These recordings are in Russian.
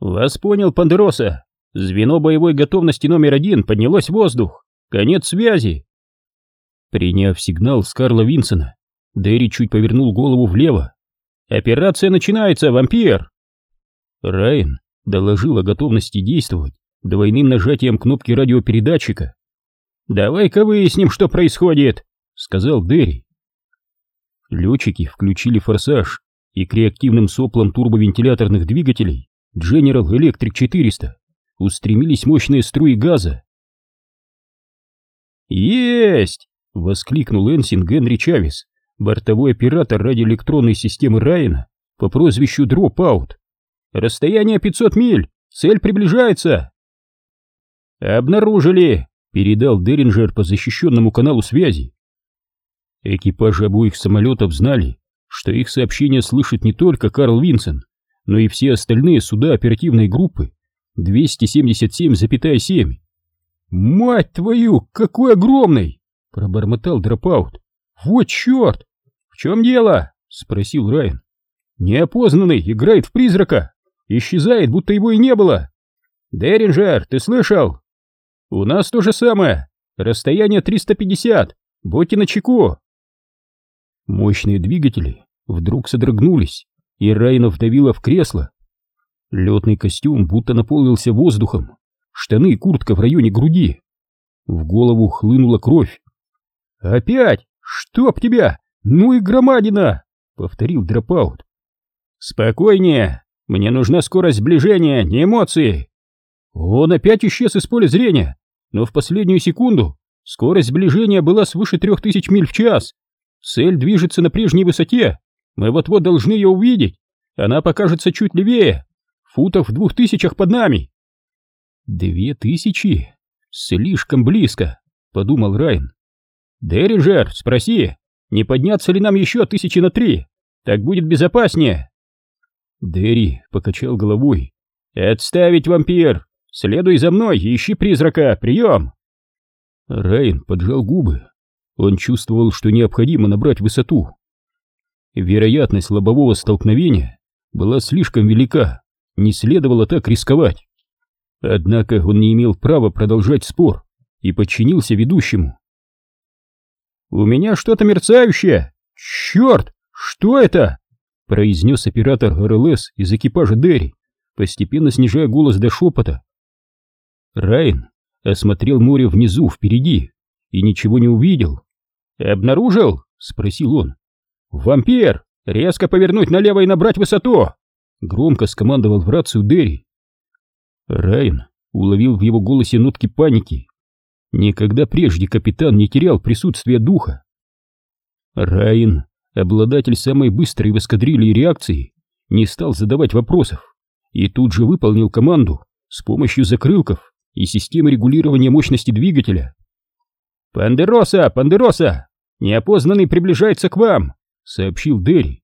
Вас понял, Пандероса. Звено боевой готовности номер один поднялось в воздух. Конец связи. Приняв сигнал с Карла Винсона, Дэри чуть повернул голову влево. «Операция начинается, вампир!» Райан доложил о готовности действовать двойным нажатием кнопки радиопередатчика. «Давай-ка выясним, что происходит», — сказал Дэри. Летчики включили форсаж, и к реактивным соплам турбовентиляторных двигателей General Electric 400 устремились мощные струи газа. «Есть!» — воскликнул Энсин Генри Чавес, бортовой оператор радиоэлектронной системы Райана по прозвищу Дропаут. «Расстояние 500 миль! Цель приближается!» «Обнаружили!» — передал Деринджер по защищенному каналу связи. Экипажи обоих самолетов знали, что их сообщение слышит не только Карл Винсен, но и все остальные суда оперативной группы 277,7. «Мать твою, какой огромный!» — пробормотал Дропаут. «Вот черт! В чем дело?» — спросил Райан. «Неопознанный играет в призрака, исчезает, будто его и не было!» «Деринджер, ты слышал?» «У нас то же самое, расстояние 350, будьте начеку!» Мощные двигатели вдруг содрогнулись, и Райна вдавила в кресло. Летный костюм будто наполнился воздухом, штаны и куртка в районе груди. В голову хлынула кровь. «Опять? Чтоб тебя! Ну и громадина!» — повторил Дропаут. «Спокойнее! Мне нужна скорость сближения, не эмоции!» Он опять исчез из поля зрения, но в последнюю секунду скорость сближения была свыше трех тысяч миль в час. Цель движется на прежней высоте. Мы вот-вот должны ее увидеть. Она покажется чуть левее. Футов в двух тысячах под нами. Две тысячи? Слишком близко, подумал Райан. Деринджер, спроси, не подняться ли нам еще тысячи на три? Так будет безопаснее. Дерри покачал головой. «Отставить, вампир! Следуй за мной ищи призрака! Прием!» Райан поджал губы. Он чувствовал, что необходимо набрать высоту. Вероятность лобового столкновения была слишком велика, не следовало так рисковать. Однако он не имел права продолжать спор и подчинился ведущему. «У меня что-то мерцающее! Черт! Что это?» произнес оператор РЛС из экипажа Дерри, постепенно снижая голос до шепота. Райан осмотрел море внизу, впереди, и ничего не увидел. «Обнаружил?» — спросил он. «Вампир! Резко повернуть налево и набрать высоту!» Громко скомандовал в рацию Дерри. Райан уловил в его голосе нотки паники. Никогда прежде капитан не терял присутствие духа. Райан, обладатель самой быстрой в эскадрилье реакции, не стал задавать вопросов и тут же выполнил команду с помощью закрылков и системы регулирования мощности двигателя. «Пандероса! Пандероса! Неопознанный приближается к вам!» — сообщил Дерри.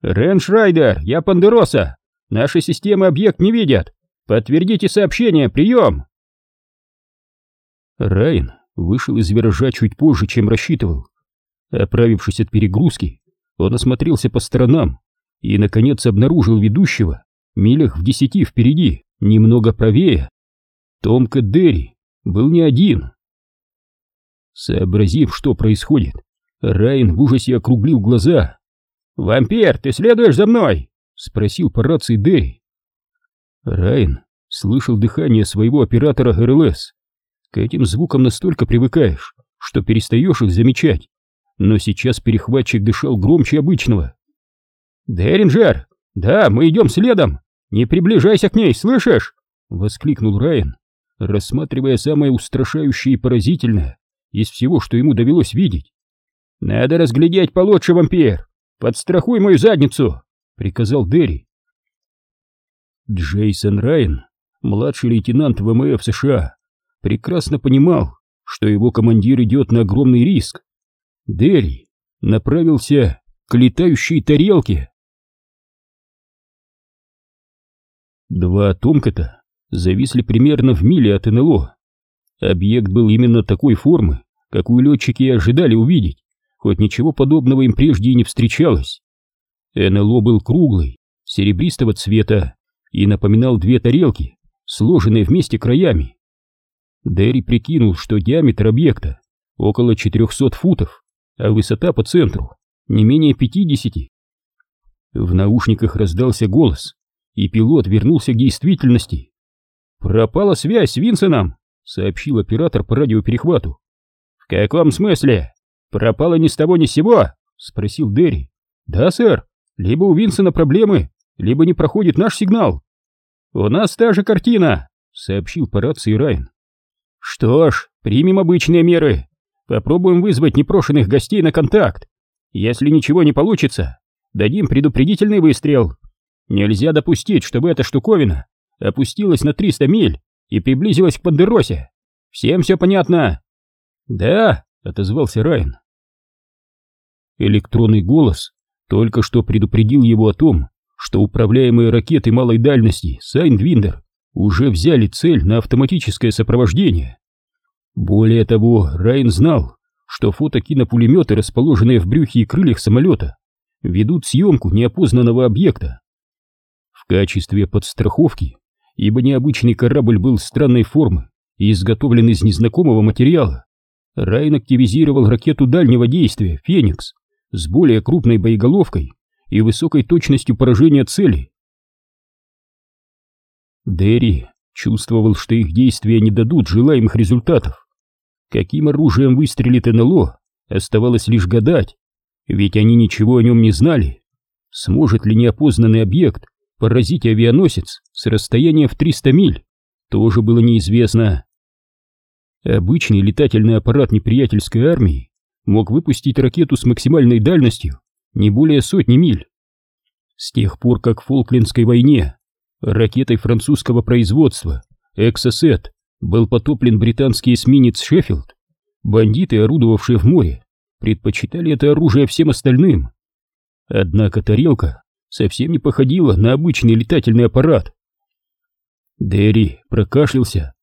«Рэншрайдер, я Пандероса! Наши системы объект не видят! Подтвердите сообщение, прием!» Райан вышел из виража чуть позже, чем рассчитывал. Оправившись от перегрузки, он осмотрелся по сторонам и, наконец, обнаружил ведущего милях в десяти впереди, немного правее. Томка Дерри был не один. Сообразив, что происходит, Райан в ужасе округлил глаза. «Вампир, ты следуешь за мной?» — спросил по рации Дерри. Райан слышал дыхание своего оператора РЛС. К этим звукам настолько привыкаешь, что перестаешь их замечать. Но сейчас перехватчик дышал громче обычного. «Деринджер! Да, мы идем следом! Не приближайся к ней, слышишь?» — воскликнул Райан, рассматривая самое устрашающее и поразительное из всего, что ему довелось видеть. «Надо разглядеть получше, вампир! Подстрахуй мою задницу!» — приказал Дерри. Джейсон Райан, младший лейтенант ВМФ США, прекрасно понимал, что его командир идет на огромный риск. Дерри направился к летающей тарелке. Два Томката зависли примерно в миле от НЛО. Объект был именно такой формы, какую летчики и ожидали увидеть, хоть ничего подобного им прежде и не встречалось. НЛО был круглый, серебристого цвета и напоминал две тарелки, сложенные вместе краями. Дерри прикинул, что диаметр объекта около 400 футов, а высота по центру не менее 50. В наушниках раздался голос, и пилот вернулся к действительности. «Пропала связь с Винсеном», — сообщил оператор по радиоперехвату. «В каком смысле? Пропала ни с того ни с сего?» — спросил Дерри. «Да, сэр. Либо у Винсена проблемы, либо не проходит наш сигнал». «У нас та же картина», — сообщил по рации Райан. «Что ж, примем обычные меры. Попробуем вызвать непрошенных гостей на контакт. Если ничего не получится, дадим предупредительный выстрел. Нельзя допустить, чтобы эта штуковина опустилась на 300 миль и приблизилась к Пандеросе. Всем все понятно?» «Да», — отозвался Райан. Электронный голос только что предупредил его о том, что управляемые ракеты малой дальности Сайдвиндер уже взяли цель на автоматическое сопровождение. Более того, Райан знал, что фотокинопулеметы, расположенные в брюхе и крыльях самолета, ведут съемку неопознанного объекта. В качестве подстраховки, ибо необычный корабль был странной формы и изготовлен из незнакомого материала, Райан активизировал ракету дальнего действия «Феникс» с более крупной боеголовкой и высокой точностью поражения цели. Дерри чувствовал, что их действия не дадут желаемых результатов. Каким оружием выстрелит НЛО, оставалось лишь гадать, ведь они ничего о нем не знали. Сможет ли неопознанный объект поразить авианосец с расстояния в 300 миль, тоже было неизвестно. Обычный летательный аппарат неприятельской армии мог выпустить ракету с максимальной дальностью не более сотни миль. С тех пор, как в Фолклендской войне ракетой французского производства «Эксосет» был потоплен британский эсминец «Шеффилд», бандиты, орудовавшие в море, предпочитали это оружие всем остальным. Однако тарелка совсем не походила на обычный летательный аппарат. Дерри прокашлялся.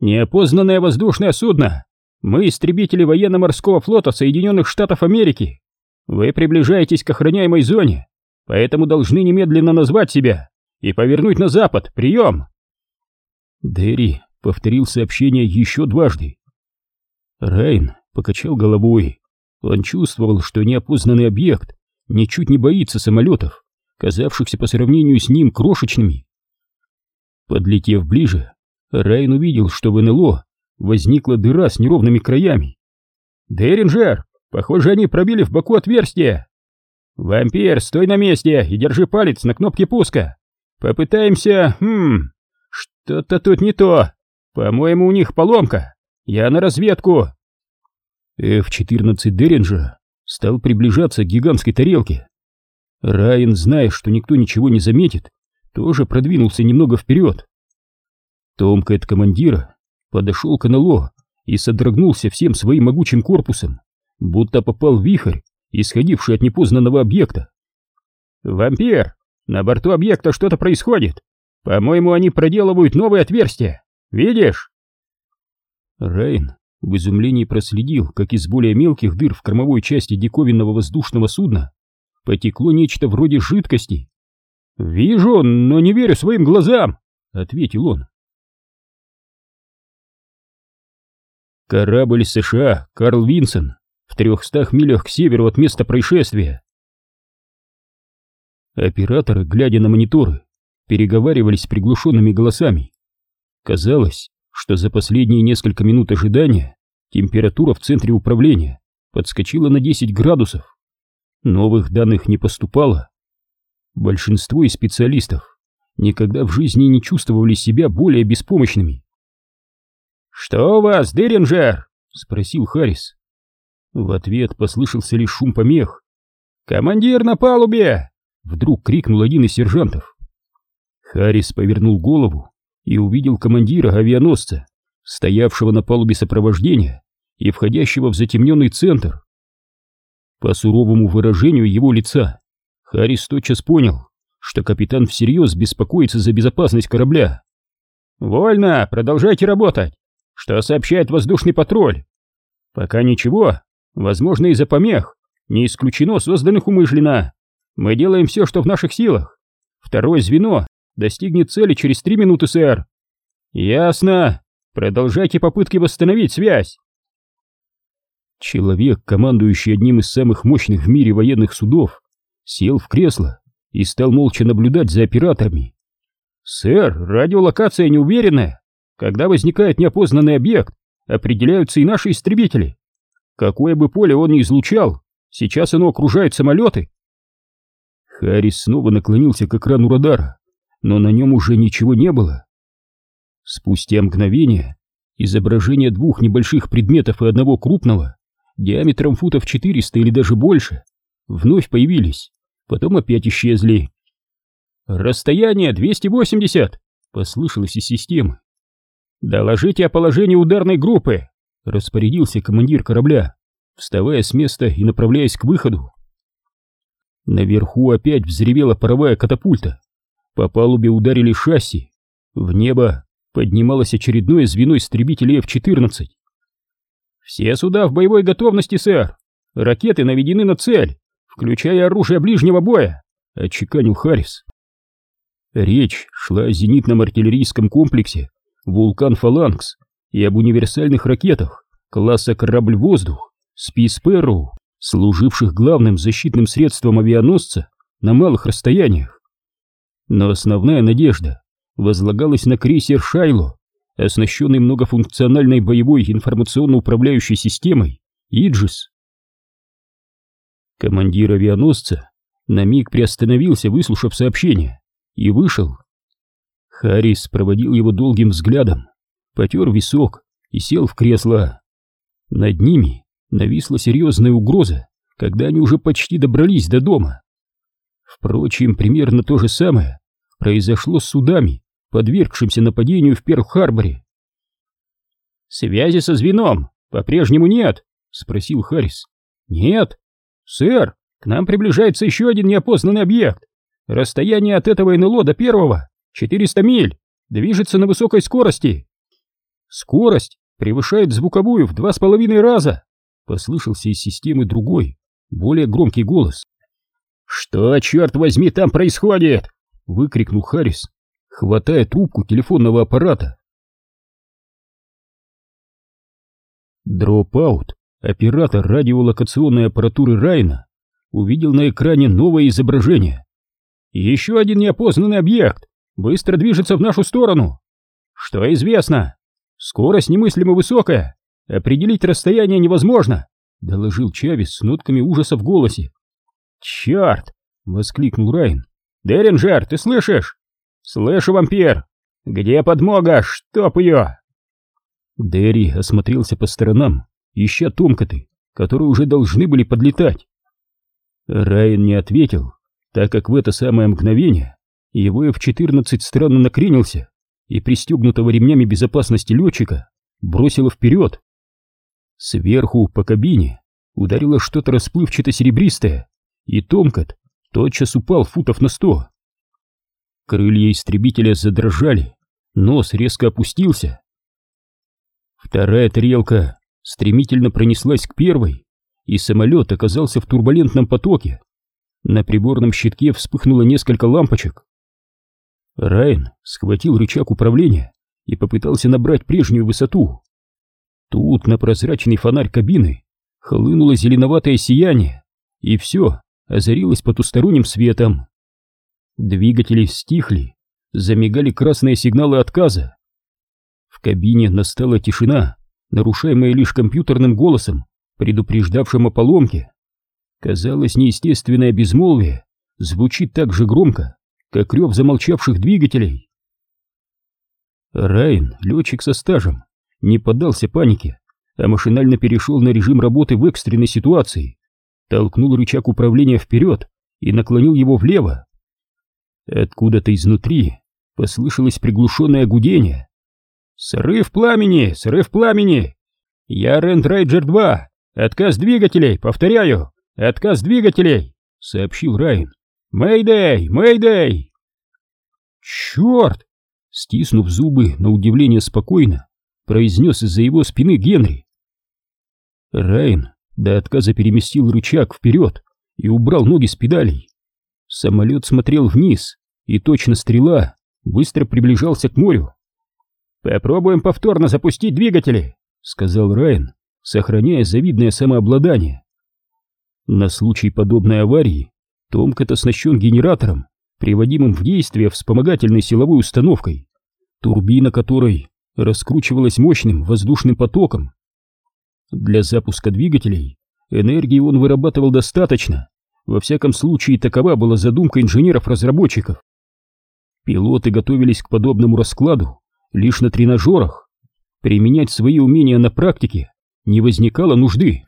«Неопознанное воздушное судно! Мы истребители военно-морского флота Соединенных Штатов Америки! Вы приближаетесь к охраняемой зоне, поэтому должны немедленно назвать себя и повернуть на запад. Прием!» Дерри повторил сообщение еще дважды. Райн покачал головой. Он чувствовал, что неопознанный объект ничуть не боится самолетов, казавшихся по сравнению с ним крошечными. Подлетев ближе, Райн увидел, что в НЛО возникла дыра с неровными краями. «Деринджер, Похоже, они пробили в боку отверстие. Вампир, стой на месте и держи палец на кнопке пуска. Попытаемся... Хм... Что-то тут не то. По-моему, у них поломка. Я на разведку. F-14 Деринджера стал приближаться к гигантской тарелке. Райан, зная, что никто ничего не заметит, тоже продвинулся немного вперед. Томкэт командира подошел к НЛО и содрогнулся всем своим могучим корпусом будто попал в вихрь, исходивший от непознанного объекта. «Вампир! На борту объекта что-то происходит! По-моему, они проделывают новые отверстия! Видишь?» Рейн в изумлении проследил, как из более мелких дыр в кормовой части диковинного воздушного судна потекло нечто вроде жидкости. «Вижу, но не верю своим глазам!» — ответил он. Корабль США «Карл Винсон» в трехстах милях к северу от места происшествия. Операторы, глядя на мониторы, переговаривались приглушенными голосами. Казалось, что за последние несколько минут ожидания температура в центре управления подскочила на 10 градусов. Новых данных не поступало. Большинство из специалистов никогда в жизни не чувствовали себя более беспомощными. «Что у вас, Деринджер?» — спросил Харрис. В ответ послышался лишь шум помех. «Командир на палубе!» — вдруг крикнул один из сержантов. Харрис повернул голову и увидел командира авианосца, стоявшего на палубе сопровождения и входящего в затемненный центр. По суровому выражению его лица Харрис тотчас понял, что капитан всерьез беспокоится за безопасность корабля. «Вольно, продолжайте работать. Что сообщает воздушный патруль?» «Пока ничего, Возможно, из-за помех, не исключено созданных умышленно. Мы делаем все, что в наших силах. Второе звено достигнет цели через три минуты, сэр. Ясно. Продолжайте попытки восстановить связь. Человек, командующий одним из самых мощных в мире военных судов, сел в кресло и стал молча наблюдать за операторами. «Сэр, радиолокация неуверенная. Когда возникает неопознанный объект, определяются и наши истребители. Какое бы поле он ни излучал, сейчас оно окружает самолеты». Харрис снова наклонился к экрану радара, но на нем уже ничего не было. Спустя мгновение изображение двух небольших предметов и одного крупного, диаметром футов 400 или даже больше, вновь появились, потом опять исчезли. «Расстояние 280!» — послышалось из системы. «Доложите о положении ударной группы!» — распорядился командир корабля, вставая с места и направляясь к выходу. Наверху опять взревела паровая катапульта. По палубе ударили шасси. В небо поднималось очередное звено истребителей F-14. «Все суда в боевой готовности, сэр! Ракеты наведены на цель, включая оружие ближнего боя!» — отчеканил Харрис. Речь шла о зенитном артиллерийском комплексе «Вулкан Фаланкс» и об универсальных ракетах класса «Корабль-воздух» «Спис Перроу», служивших главным защитным средством авианосца на малых расстояниях. Но основная надежда возлагалась на крейсер «Шайло», оснащенный многофункциональной боевой информационно-управляющей системой «Иджис». Командир авианосца на миг приостановился, выслушав сообщение и вышел. Харрис проводил его долгим взглядом, потер висок и сел в кресло. Над ними нависла серьезная угроза, когда они уже почти добрались до дома. Впрочем, примерно то же самое произошло с судами, подвергшимся нападению в Перл-Харборе. «Связи со звеном по-прежнему нет?» — спросил Харрис. «Нет. Сэр, к нам приближается еще один неопознанный объект. Расстояние от этого НЛО до первого — 400 миль, движется на высокой скорости. Скорость превышает звуковую в два с половиной раза. Послышался из системы другой, более громкий голос. «Что, черт возьми, там происходит?» — выкрикнул Харрис, хватая трубку телефонного аппарата. Дропаут, оператор радиолокационной аппаратуры Райна, увидел на экране новое изображение. Еще один неопознанный объект быстро движется в нашу сторону. Что известно? Скорость немыслимо высокая. Определить расстояние невозможно, доложил Чавес с нотками ужаса в голосе. Черт! воскликнул Райн. Деринджер, ты слышишь? Слышу, вампир. Где подмога? Чтоб ее! Дерри осмотрелся по сторонам, ища томкоты, которые уже должны были подлетать. Райан не ответил, так как в это самое мгновение его F-14 странно накренился и пристегнутого ремнями безопасности летчика бросило вперед. Сверху по кабине ударило что-то расплывчато-серебристое, и Томкат тотчас упал футов на сто. Крылья истребителя задрожали, нос резко опустился. Вторая тарелка стремительно пронеслась к первой, и самолет оказался в турбулентном потоке. На приборном щитке вспыхнуло несколько лампочек. Райан схватил рычаг управления и попытался набрать прежнюю высоту. Тут на прозрачный фонарь кабины хлынуло зеленоватое сияние, и все озарилось потусторонним светом. Двигатели стихли, замигали красные сигналы отказа. В кабине настала тишина, нарушаемая лишь компьютерным голосом, предупреждавшим о поломке. Казалось, неестественное безмолвие звучит так же громко, как рев замолчавших двигателей. Райан, летчик со стажем, не поддался панике, а машинально перешел на режим работы в экстренной ситуации, толкнул рычаг управления вперед и наклонил его влево. Откуда-то изнутри послышалось приглушенное гудение. «Срыв пламени! Срыв пламени! Я Рендрайджер-2! Отказ двигателей! Повторяю! «Отказ двигателей!» — сообщил Райан. «Мэйдэй! Мэйдэй!» «Черт!» — стиснув зубы, на удивление спокойно, произнес из-за его спины Генри. Райан до отказа переместил рычаг вперед и убрал ноги с педалей. Самолет смотрел вниз, и точно стрела быстро приближался к морю. «Попробуем повторно запустить двигатели», — сказал Райан, сохраняя завидное самообладание. На случай подобной аварии Томкат оснащен генератором, приводимым в действие вспомогательной силовой установкой, турбина которой раскручивалась мощным воздушным потоком. Для запуска двигателей энергии он вырабатывал достаточно, во всяком случае такова была задумка инженеров-разработчиков. Пилоты готовились к подобному раскладу лишь на тренажерах, применять свои умения на практике не возникало нужды.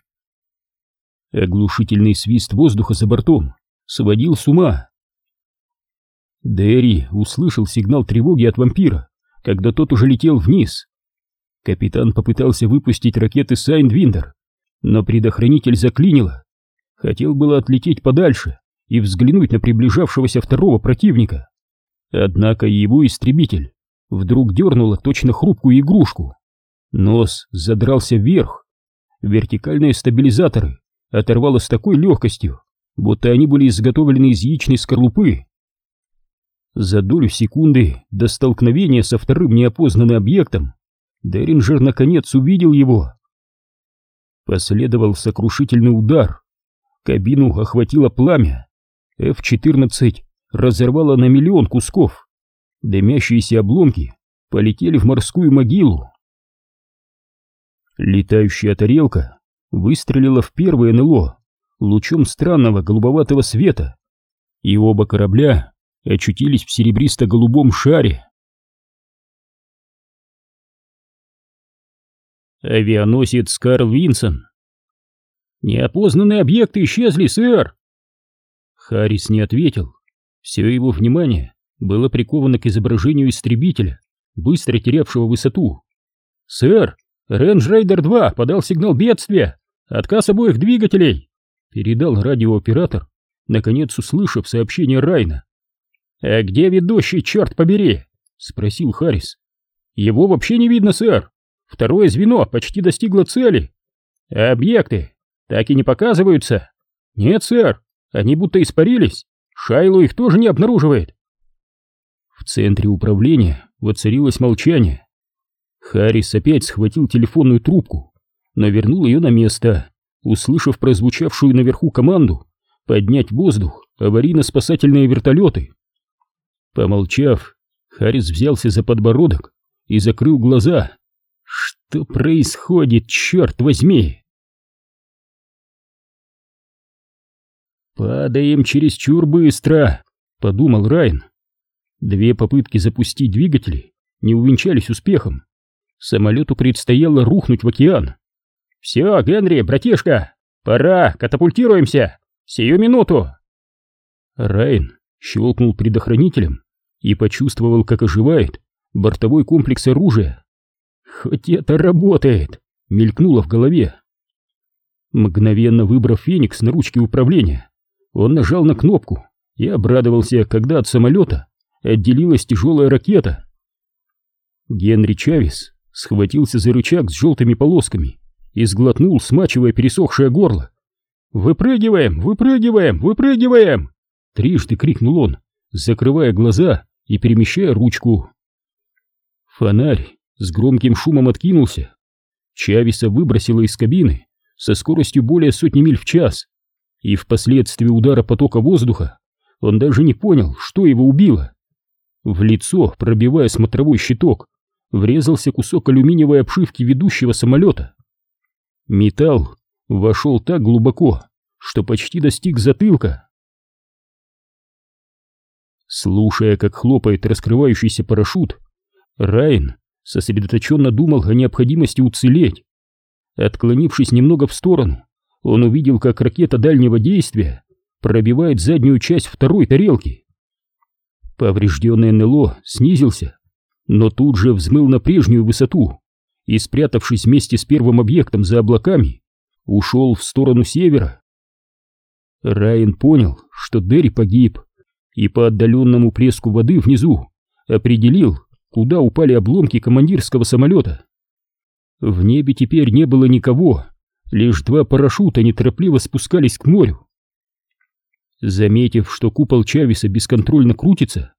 Оглушительный свист воздуха за бортом сводил с ума. Дэри услышал сигнал тревоги от вампира, когда тот уже летел вниз. Капитан попытался выпустить ракеты Сайдвиндер, но предохранитель заклинило. Хотел было отлететь подальше и взглянуть на приближавшегося второго противника. Однако его истребитель вдруг дернуло точно хрупкую игрушку. Нос задрался вверх. Вертикальные стабилизаторы оторвало с такой легкостью, будто они были изготовлены из яичной скорлупы. За долю секунды до столкновения со вторым неопознанным объектом Деринджер наконец увидел его. Последовал сокрушительный удар. Кабину охватило пламя. F-14 разорвало на миллион кусков. Дымящиеся обломки полетели в морскую могилу. Летающая тарелка выстрелила в первое НЛО лучом странного голубоватого света, и оба корабля очутились в серебристо-голубом шаре. Авианосец Карл Винсон. «Неопознанные объекты исчезли, сэр!» Харрис не ответил. Все его внимание было приковано к изображению истребителя, быстро терявшего высоту. «Сэр, Рейндж Рейдер 2 подал сигнал бедствия! Отказ обоих двигателей!» Передал радиооператор, наконец услышав сообщение Райна. «А где ведущий, черт побери?» — спросил Харрис. «Его вообще не видно, сэр. Второе звено почти достигло цели. А объекты так и не показываются. Нет, сэр, они будто испарились. Шайло их тоже не обнаруживает». В центре управления воцарилось молчание. Харрис опять схватил телефонную трубку, но вернул ее на место, услышав прозвучавшую наверху команду поднять воздух аварийно-спасательные вертолеты. Помолчав, Харрис взялся за подбородок и закрыл глаза. Что происходит, черт возьми? «Падаем чересчур быстро», — подумал Райан. Две попытки запустить двигатели не увенчались успехом. Самолету предстояло рухнуть в океан. «Все, Генри, братишка, пора, катапультируемся! Сию минуту!» Райан щелкнул предохранителем и почувствовал, как оживает бортовой комплекс оружия. «Хоть это работает!» — мелькнуло в голове. Мгновенно выбрав Феникс на ручке управления, он нажал на кнопку и обрадовался, когда от самолета отделилась тяжелая ракета. Генри Чавес схватился за рычаг с желтыми полосками и сглотнул, смачивая пересохшее горло. «Выпрыгиваем! Выпрыгиваем! Выпрыгиваем!» Трижды крикнул он, закрывая глаза и перемещая ручку. Фонарь с громким шумом откинулся. Чависа выбросило из кабины со скоростью более сотни миль в час, и впоследствии удара потока воздуха он даже не понял, что его убило. В лицо, пробивая смотровой щиток, врезался кусок алюминиевой обшивки ведущего самолета. Металл вошел так глубоко, что почти достиг затылка. Слушая, как хлопает раскрывающийся парашют, Райан сосредоточенно думал о необходимости уцелеть. Отклонившись немного в сторону, он увидел, как ракета дальнего действия пробивает заднюю часть второй тарелки. Поврежденный НЛО снизился, но тут же взмыл на прежнюю высоту и, спрятавшись вместе с первым объектом за облаками, ушел в сторону севера. Райан понял, что Дерри погиб, и по отдаленному плеску воды внизу определил, куда упали обломки командирского самолета. В небе теперь не было никого, лишь два парашюта неторопливо спускались к морю. Заметив, что купол Чависа бесконтрольно крутится,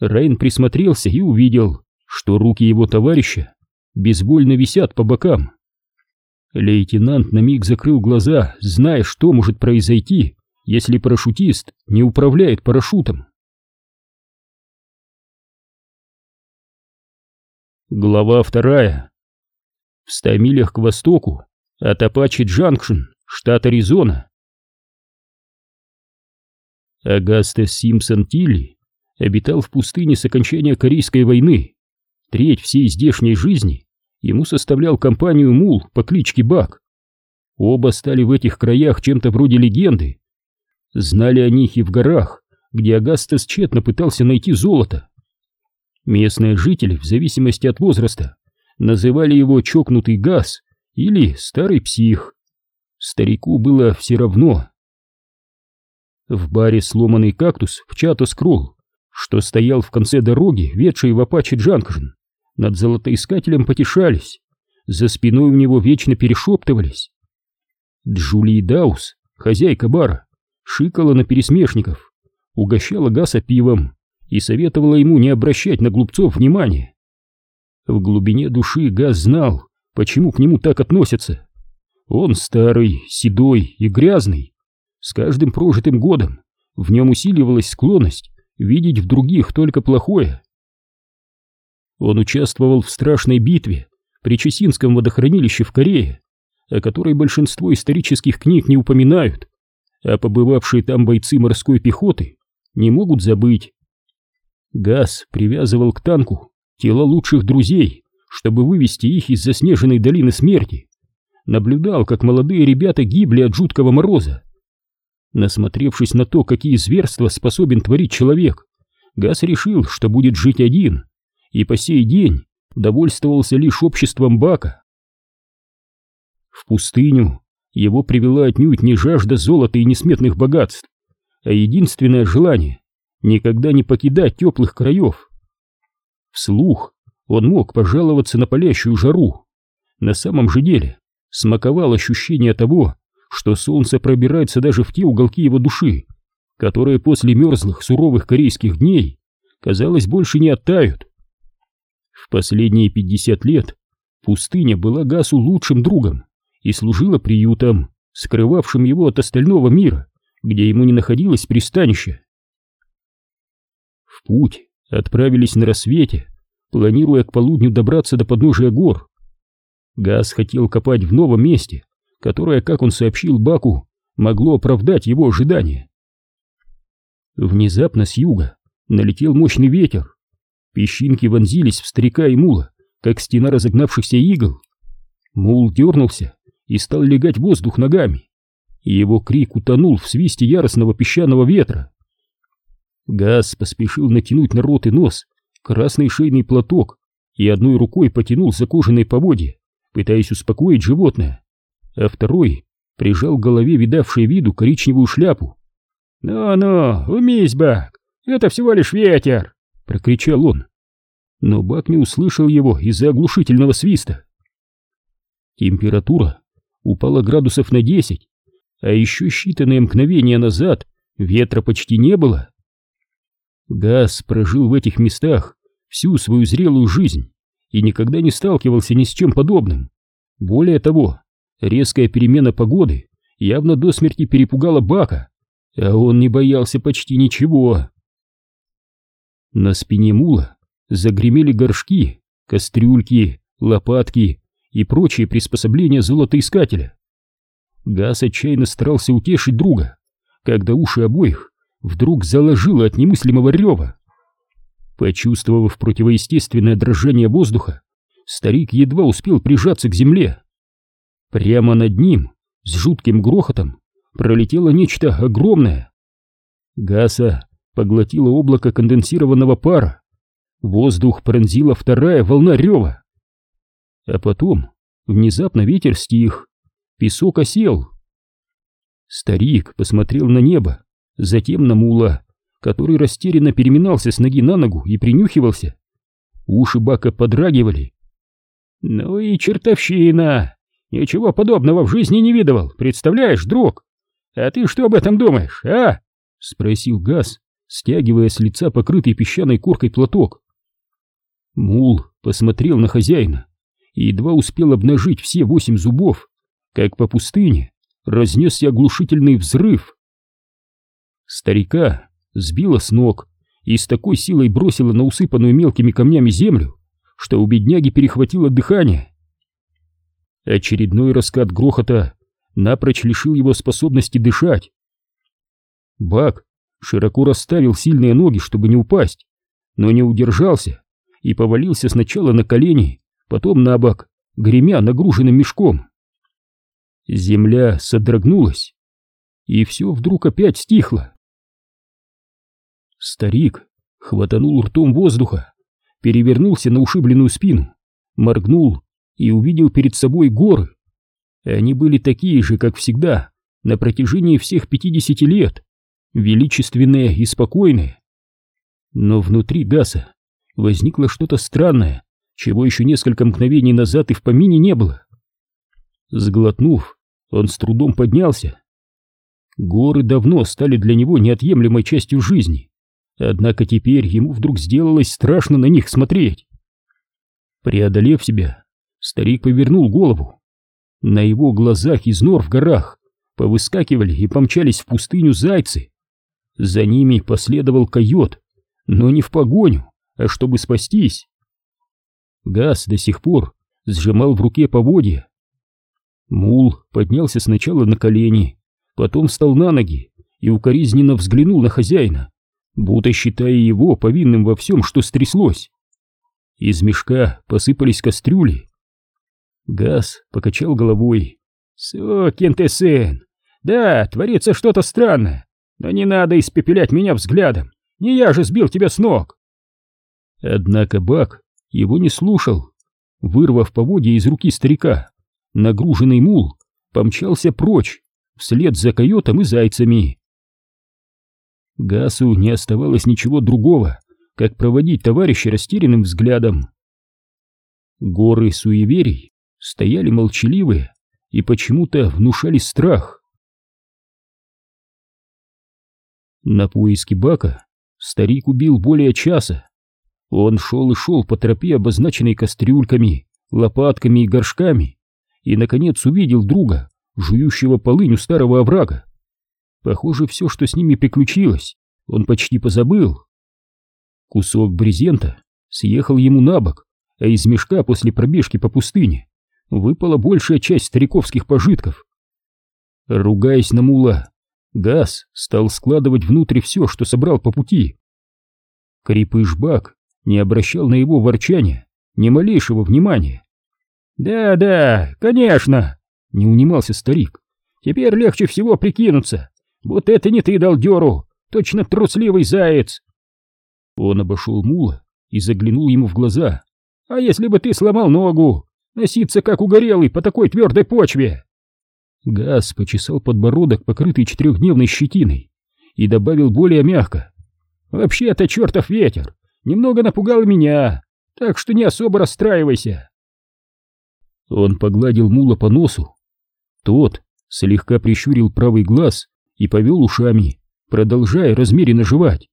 Райн присмотрелся и увидел, что руки его товарища безвольно висят по бокам. Лейтенант на миг закрыл глаза, зная, что может произойти, если парашютист не управляет парашютом. Глава вторая. В ста милях к востоку от Апачи Джанкшн, штат Аризона. Агастес Симпсон Тилли обитал в пустыне с окончания Корейской войны. Треть всей здешней жизни ему составлял компанию мул по кличке Бак. Оба стали в этих краях чем-то вроде легенды. Знали о них и в горах, где Агастес тщетно пытался найти золото. Местные жители, в зависимости от возраста, называли его чокнутый газ или старый псих. Старику было все равно. В баре сломанный кактус в чато скролл, что стоял в конце дороги, ведшей в Апачи Джанкшн, над золотоискателем потешались, за спиной у него вечно перешептывались. Джулии Даус, хозяйка бара, шикала на пересмешников, угощала Гаса пивом, и советовала ему не обращать на глупцов внимания. В глубине души Газ знал, почему к нему так относятся. Он старый, седой и грязный. С каждым прожитым годом в нем усиливалась склонность видеть в других только плохое. Он участвовал в страшной битве при Чесинском водохранилище в Корее, о которой большинство исторических книг не упоминают, а побывавшие там бойцы морской пехоты не могут забыть. Газ привязывал к танку тела лучших друзей, чтобы вывести их из заснеженной долины смерти. Наблюдал, как молодые ребята гибли от жуткого мороза. Насмотревшись на то, какие зверства способен творить человек, Газ решил, что будет жить один, и по сей день довольствовался лишь обществом Бака. В пустыню его привела отнюдь не жажда золота и несметных богатств, а единственное желание никогда не покидать теплых краев. Вслух он мог пожаловаться на палящую жару. На самом же деле смаковал ощущение того, что солнце пробирается даже в те уголки его души, которые после мерзлых суровых корейских дней, казалось, больше не оттают. В последние пятьдесят лет пустыня была Гасу лучшим другом и служила приютом, скрывавшим его от остального мира, где ему не находилось пристанища путь отправились на рассвете, планируя к полудню добраться до подножия гор. Газ хотел копать в новом месте, которое, как он сообщил Баку, могло оправдать его ожидания. Внезапно с юга налетел мощный ветер. Песчинки вонзились в старика и мула, как стена разогнавшихся игл. Мул дернулся и стал легать воздух ногами. И его крик утонул в свисте яростного песчаного ветра. Газ поспешил натянуть на рот и нос красный шейный платок и одной рукой потянул за кожаной поводья, пытаясь успокоить животное, а второй прижал к голове видавшее виду коричневую шляпу. «Ну-ну, умись, Бак, это всего лишь ветер!» — прокричал он. Но Бак не услышал его из-за оглушительного свиста. Температура упала градусов на десять, а еще считанные мгновения назад ветра почти не было. Газ прожил в этих местах всю свою зрелую жизнь и никогда не сталкивался ни с чем подобным. Более того, резкая перемена погоды явно до смерти перепугала Бака, а он не боялся почти ничего. На спине мула загремели горшки, кастрюльки, лопатки и прочие приспособления золотоискателя. Газ отчаянно старался утешить друга, когда уши обоих вдруг заложило от немыслимого рева. Почувствовав противоестественное дрожание воздуха, старик едва успел прижаться к земле. Прямо над ним, с жутким грохотом, пролетело нечто огромное. Гаса поглотило облако конденсированного пара. Воздух пронзила вторая волна рева. А потом внезапно ветер стих, песок осел. Старик посмотрел на небо затем на мула, который растерянно переминался с ноги на ногу и принюхивался. Уши Бака подрагивали. «Ну и чертовщина! Ничего подобного в жизни не видывал, представляешь, друг? А ты что об этом думаешь, а?» — спросил Газ, стягивая с лица покрытый песчаной коркой платок. Мул посмотрел на хозяина и едва успел обнажить все восемь зубов, как по пустыне разнесся оглушительный взрыв. Старика сбило с ног и с такой силой бросило на усыпанную мелкими камнями землю, что у бедняги перехватило дыхание. Очередной раскат грохота напрочь лишил его способности дышать. Бак широко расставил сильные ноги, чтобы не упасть, но не удержался и повалился сначала на колени, потом на бок, гремя нагруженным мешком. Земля содрогнулась, и все вдруг опять стихло. Старик хватанул ртом воздуха, перевернулся на ушибленную спину, моргнул и увидел перед собой горы. Они были такие же, как всегда, на протяжении всех пятидесяти лет, величественные и спокойные. Но внутри Гаса возникло что-то странное, чего еще несколько мгновений назад и в помине не было. Сглотнув, он с трудом поднялся. Горы давно стали для него неотъемлемой частью жизни, однако теперь ему вдруг сделалось страшно на них смотреть. Преодолев себя, старик повернул голову. На его глазах из нор в горах повыскакивали и помчались в пустыню зайцы. За ними последовал койот, но не в погоню, а чтобы спастись. Газ до сих пор сжимал в руке поводья. Мул поднялся сначала на колени, потом встал на ноги и укоризненно взглянул на хозяина, будто считая его повинным во всем, что стряслось. Из мешка посыпались кастрюли. Газ покачал головой. «Сокин ты сын! Да, творится что-то странное, но не надо испепелять меня взглядом, не я же сбил тебя с ног!» Однако Бак его не слушал. Вырвав поводья из руки старика, нагруженный мул помчался прочь, вслед за койотом и зайцами. Гасу не оставалось ничего другого, как проводить товарища растерянным взглядом. Горы суеверий стояли молчаливые и почему-то внушали страх. На поиски бака старик убил более часа. Он шел и шел по тропе, обозначенной кастрюльками, лопатками и горшками, и, наконец, увидел друга, жующего полынь у старого оврага. Похоже, все, что с ними приключилось, он почти позабыл. Кусок брезента съехал ему на бок, а из мешка после пробежки по пустыне выпала большая часть стариковских пожитков. Ругаясь на мула, Газ стал складывать внутрь все, что собрал по пути. Крепыш-бак не обращал на его ворчание ни малейшего внимания. «Да-да, конечно!» — не унимался старик. «Теперь легче всего прикинуться, вот это не ты дал дёру, точно трусливый заяц!» Он обошел мула и заглянул ему в глаза. «А если бы ты сломал ногу? Носиться как угорелый по такой твердой почве!» Газ почесал подбородок, покрытый четырехдневной щетиной, и добавил более мягко. «Вообще-то чертов ветер немного напугал меня, так что не особо расстраивайся». Он погладил мула по носу. Тот слегка прищурил правый глаз и повел ушами, продолжая размеренно жевать.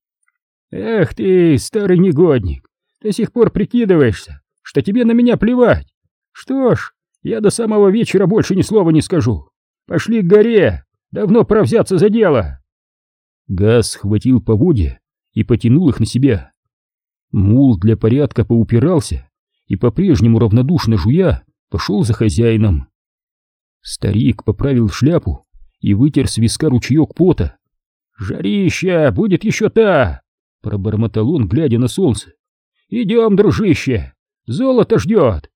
«Эх ты, старый негодник, до сих пор прикидываешься, что тебе на меня плевать. Что ж, я до самого вечера больше ни слова не скажу. Пошли к горе, давно пора взяться за дело. Газ схватил поводья и потянул их на себя. Мул для порядка поупирался и по-прежнему равнодушно жуя пошел за хозяином. Старик поправил шляпу и вытер с виска ручеек пота. «Жарища будет еще та!» — пробормотал он, глядя на солнце. «Идем, дружище! Золото ждет!»